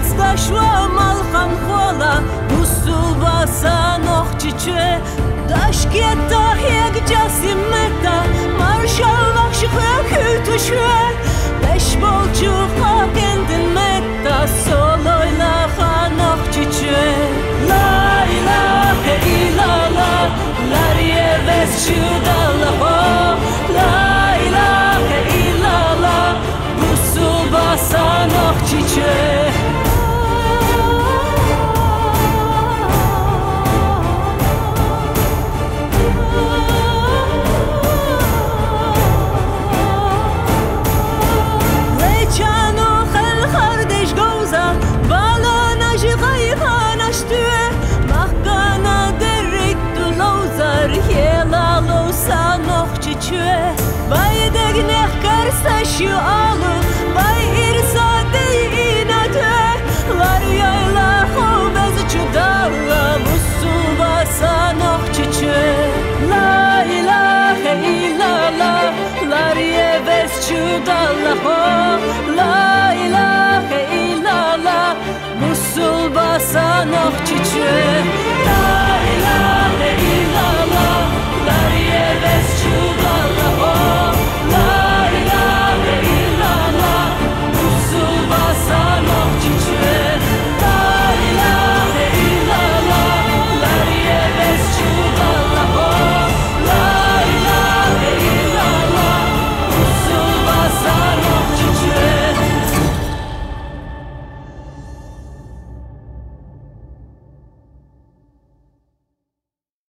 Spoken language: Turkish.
Ацка шва малхан хола, Усува санох чиче, Дашкета degnek karsa şu alı Bay irsa deyinatü Var yayla hovbez çudalla Musu basa noh çiçüe La ilahe illallah Lar yeves çudalla ho. La ilahe illallah Musul basa noh çiçüe